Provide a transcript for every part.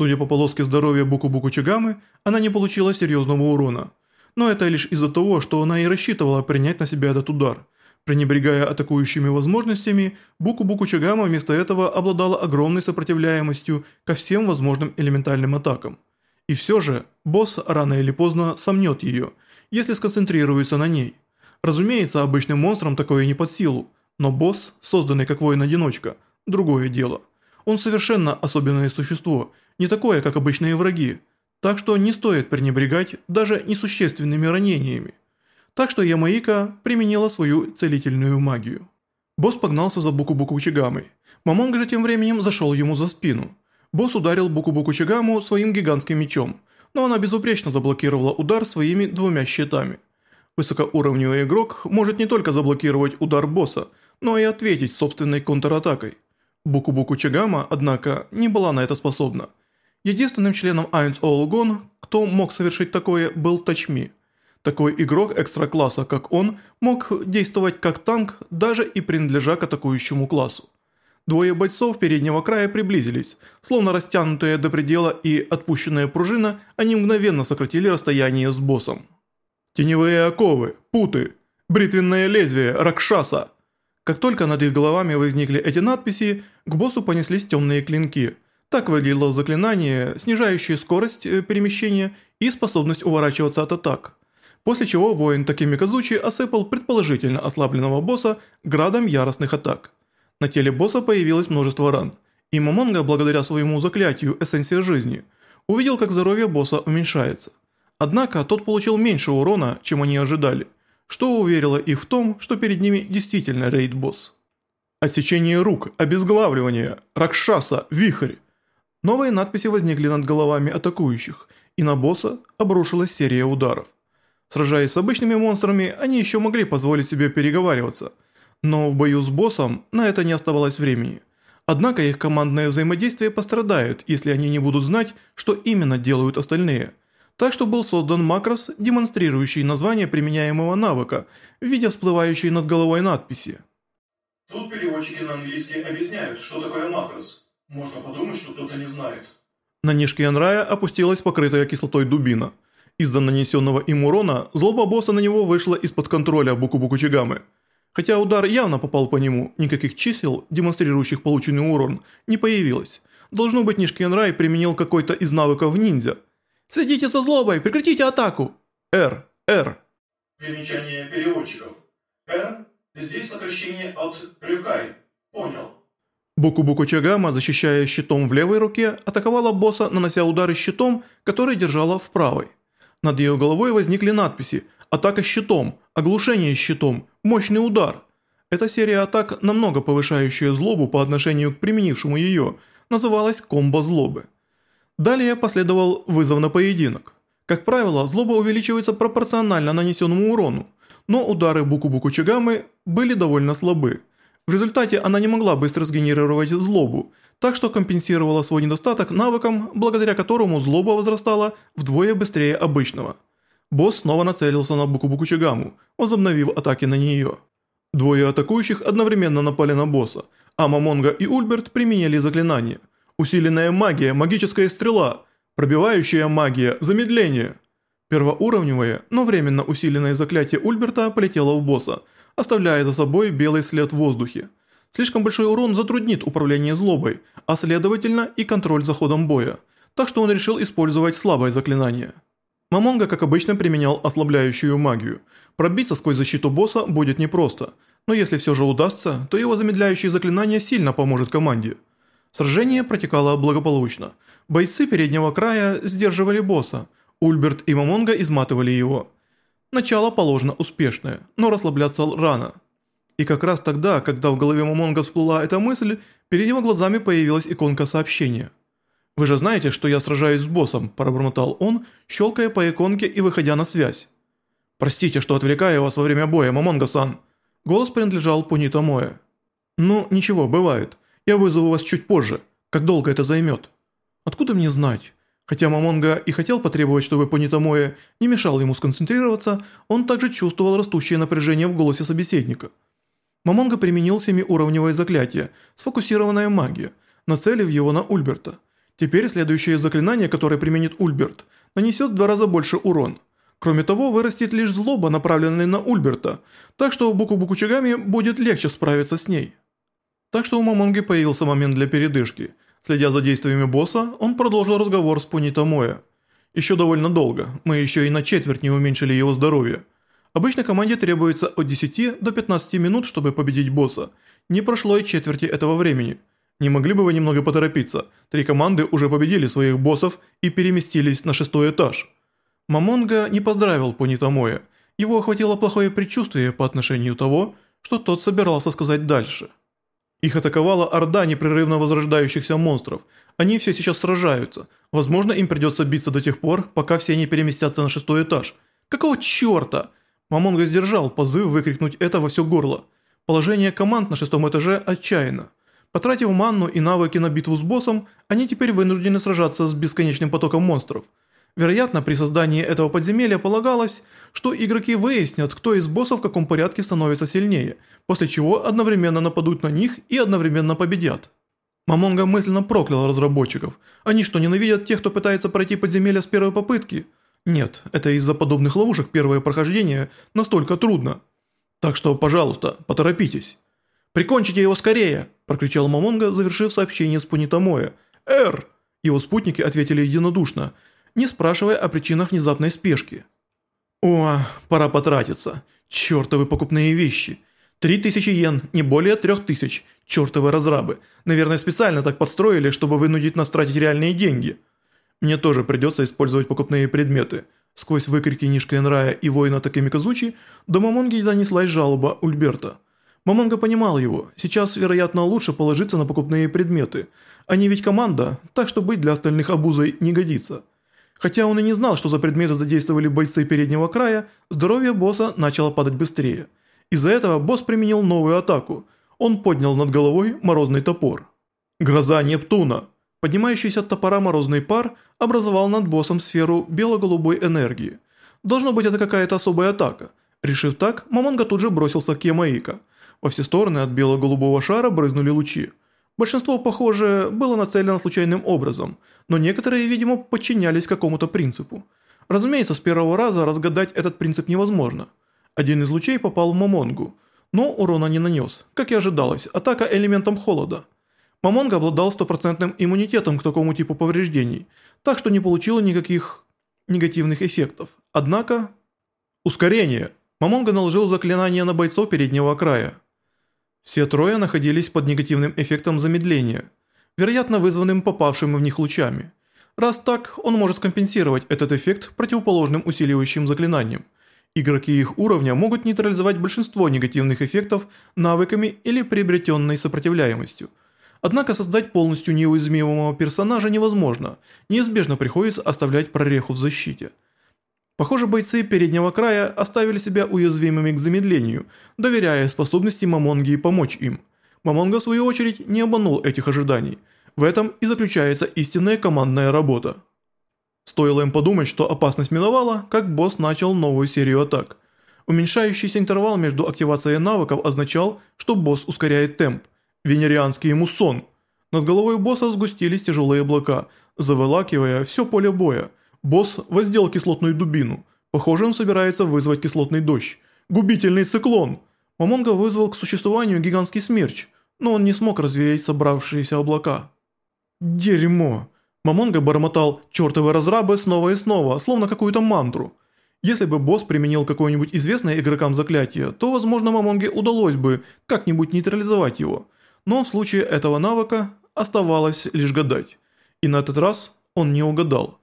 Судя по полоске здоровья Буку-Буку Чигамы, она не получила серьезного урона. Но это лишь из-за того, что она и рассчитывала принять на себя этот удар. Пренебрегая атакующими возможностями, Буку-Буку Чигама вместо этого обладала огромной сопротивляемостью ко всем возможным элементальным атакам. И все же, босс рано или поздно сомнет ее, если сконцентрируется на ней. Разумеется, обычным монстрам такое не под силу, но босс, созданный как воин-одиночка, другое дело. Он совершенно особенное существо, не такое, как обычные враги, так что не стоит пренебрегать даже несущественными ранениями. Так что Ямаика применила свою целительную магию. Босс погнался за Буку-Буку Чигамой. Мамонга же тем временем зашел ему за спину. Босс ударил Буку-Буку Чигаму своим гигантским мечом, но она безупречно заблокировала удар своими двумя щитами. Высокоуровневый игрок может не только заблокировать удар босса, но и ответить собственной контратакой. Буку-Буку Чигама, однако, не была на это способна. Единственным членом Айнс Олгон, кто мог совершить такое, был Тачми. Такой игрок экстра-класса, как он, мог действовать как танк, даже и принадлежа к атакующему классу. Двое бойцов переднего края приблизились, словно растянутые до предела и отпущенная пружина, они мгновенно сократили расстояние с боссом. Теневые оковы, путы, бритвенное лезвие, ракшаса. Как только над их головами возникли эти надписи, к боссу понеслись темные клинки. Так выглядело заклинание, снижающее скорость э, перемещения и способность уворачиваться от атак. После чего воин Такемикадзути осыпал предположительно ослабленного босса градом яростных атак. На теле босса появилось множество ран, и Момонга, благодаря своему заклятию эссенция жизни, увидел, как здоровье босса уменьшается. Однако тот получил меньше урона, чем они ожидали, что уверило их в том, что перед ними действительно рейд-босс. Отсечение рук, обезглавливание, ракшаса, вихрь. Новые надписи возникли над головами атакующих, и на босса обрушилась серия ударов. Сражаясь с обычными монстрами, они еще могли позволить себе переговариваться, но в бою с боссом на это не оставалось времени. Однако их командное взаимодействие пострадает, если они не будут знать, что именно делают остальные – так что был создан макрос, демонстрирующий название применяемого навыка в виде всплывающей над головой надписи. Тут переводчики на английский объясняют, что такое макрос. Можно подумать, что кто-то не знает. На нижке Янрая опустилась покрытая кислотой дубина. Из-за нанесенного им урона злоба босса на него вышла из-под контроля Буку-Буку Чигамы. Хотя удар явно попал по нему, никаких чисел, демонстрирующих полученный урон, не появилось. Должно быть, Нишки Янрай применил какой-то из навыков ниндзя – Следите за злобой, прекратите атаку. Р, Р. Примечание переводчиков. Р здесь сокращение от Рюкай. Понял. Буку-Буку Чагама, защищая щитом в левой руке, атаковала босса, нанося удары щитом, который держала в правой. Над ее головой возникли надписи «Атака щитом», «Оглушение щитом», «Мощный удар». Эта серия атак, намного повышающая злобу по отношению к применившему ее, называлась «Комбо злобы». Далее последовал вызов на поединок. Как правило, злоба увеличивается пропорционально нанесенному урону, но удары Буку-Буку Чигамы были довольно слабы. В результате она не могла быстро сгенерировать злобу, так что компенсировала свой недостаток навыком, благодаря которому злоба возрастала вдвое быстрее обычного. Босс снова нацелился на Буку-Буку Чигаму, возобновив атаки на нее. Двое атакующих одновременно напали на босса, а Мамонга и Ульберт применили заклинание – Усиленная магия, магическая стрела, пробивающая магия, замедление. Первоуровневое, но временно усиленное заклятие Ульберта полетело в босса, оставляя за собой белый след в воздухе. Слишком большой урон затруднит управление злобой, а следовательно и контроль за ходом боя, так что он решил использовать слабое заклинание. Мамонга, как обычно, применял ослабляющую магию. Пробиться сквозь защиту босса будет непросто, но если все же удастся, то его замедляющее заклинание сильно поможет команде – Сражение протекало благополучно. Бойцы переднего края сдерживали босса, Ульберт и Мамонга изматывали его. Начало положено успешное, но расслабляться рано. И как раз тогда, когда в голове Мамонга всплыла эта мысль, перед его глазами появилась иконка сообщения. «Вы же знаете, что я сражаюсь с боссом», – пробормотал он, щелкая по иконке и выходя на связь. «Простите, что отвлекаю вас во время боя, Мамонга-сан». Голос принадлежал Пунита Моэ. «Ну, ничего, бывает. Я вызову вас чуть позже. Как долго это займет? Откуда мне знать? Хотя Мамонга и хотел потребовать, чтобы Понитомоя не мешал ему сконцентрироваться, он также чувствовал растущее напряжение в голосе собеседника. Мамонга применил семиуровневое заклятие, сфокусированная магия, нацелив его на Ульберта. Теперь следующее заклинание, которое применит Ульберт, нанесет в два раза больше урон. Кроме того, вырастет лишь злоба, направленная на Ульберта, так что Буку-Буку Чигами будет легче справиться с ней. Так что у Мамонги появился момент для передышки. Следя за действиями босса, он продолжил разговор с Пунитамоя. Еще довольно долго, мы еще и на четверть не уменьшили его здоровье. Обычно команде требуется от 10 до 15 минут, чтобы победить босса. Не прошло и четверти этого времени. Не могли бы вы немного поторопиться? Три команды уже победили своих боссов и переместились на шестой этаж. Мамонга не поздравил Понитамоя. Его охватило плохое предчувствие по отношению того, что тот собирался сказать дальше. Их атаковала орда непрерывно возрождающихся монстров. Они все сейчас сражаются. Возможно, им придется биться до тех пор, пока все не переместятся на шестой этаж. Какого черта? Мамонга сдержал позыв выкрикнуть это во все горло. Положение команд на шестом этаже отчаянно. Потратив манну и навыки на битву с боссом, они теперь вынуждены сражаться с бесконечным потоком монстров. Вероятно, при создании этого подземелья полагалось, что игроки выяснят, кто из боссов в каком порядке становится сильнее, после чего одновременно нападут на них и одновременно победят. Мамонга мысленно проклял разработчиков. Они что, ненавидят тех, кто пытается пройти подземелье с первой попытки? Нет, это из-за подобных ловушек первое прохождение настолько трудно. Так что, пожалуйста, поторопитесь. «Прикончите его скорее!» – прокричал Мамонга, завершив сообщение с Пунитамоя. «Эр!» – его спутники ответили единодушно, не спрашивая о причинах внезапной спешки. «О, пора потратиться. Чертовы покупные вещи. Три тысячи йен, не более трех тысяч. Чертовы разрабы. Наверное, специально так подстроили, чтобы вынудить нас тратить реальные деньги». Мне тоже придется использовать покупные предметы. Сквозь выкрики Нишка Энрая и воина Такемиказучи до Мамонги донеслась жалоба Ульберта. Мамонга понимал его, сейчас, вероятно, лучше положиться на покупные предметы. Они ведь команда, так что быть для остальных обузой не годится. Хотя он и не знал, что за предметы задействовали бойцы переднего края, здоровье босса начало падать быстрее. Из-за этого босс применил новую атаку. Он поднял над головой морозный топор. Гроза Нептуна. Поднимающийся от топора морозный пар образовал над боссом сферу бело-голубой энергии. Должно быть это какая-то особая атака. Решив так, Мамонга тут же бросился к Ямаика. Во все стороны от бело-голубого шара брызнули лучи. Большинство, похоже, было нацелено случайным образом, но некоторые, видимо, подчинялись какому-то принципу. Разумеется, с первого раза разгадать этот принцип невозможно. Один из лучей попал в Мамонгу, но урона не нанес. Как и ожидалось, атака элементом холода – Мамонга обладал стопроцентным иммунитетом к такому типу повреждений, так что не получила никаких негативных эффектов. Однако... Ускорение! Мамонга наложил заклинание на бойцов переднего края. Все трое находились под негативным эффектом замедления, вероятно вызванным попавшими в них лучами. Раз так, он может скомпенсировать этот эффект противоположным усиливающим заклинанием. Игроки их уровня могут нейтрализовать большинство негативных эффектов навыками или приобретенной сопротивляемостью – Однако создать полностью неуязвимого персонажа невозможно, неизбежно приходится оставлять прореху в защите. Похоже, бойцы переднего края оставили себя уязвимыми к замедлению, доверяя способности Мамонги помочь им. Мамонга, в свою очередь, не обманул этих ожиданий. В этом и заключается истинная командная работа. Стоило им подумать, что опасность миновала, как босс начал новую серию атак. Уменьшающийся интервал между активацией навыков означал, что босс ускоряет темп. Венерианский муссон. Над головой босса сгустились тяжелые облака, заволакивая все поле боя. Босс воздел кислотную дубину. Похоже, он собирается вызвать кислотный дождь. Губительный циклон. Мамонга вызвал к существованию гигантский смерч, но он не смог развеять собравшиеся облака. Дерьмо. Мамонга бормотал чертовы разрабы снова и снова, словно какую-то мантру. Если бы босс применил какое-нибудь известное игрокам заклятие, то, возможно, Мамонге удалось бы как-нибудь нейтрализовать его – но в случае этого навыка оставалось лишь гадать. И на этот раз он не угадал.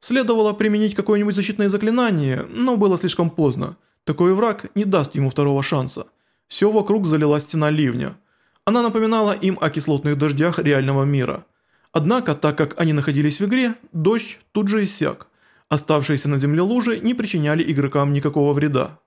Следовало применить какое-нибудь защитное заклинание, но было слишком поздно. Такой враг не даст ему второго шанса. Все вокруг залила стена ливня. Она напоминала им о кислотных дождях реального мира. Однако, так как они находились в игре, дождь тут же иссяк. Оставшиеся на земле лужи не причиняли игрокам никакого вреда.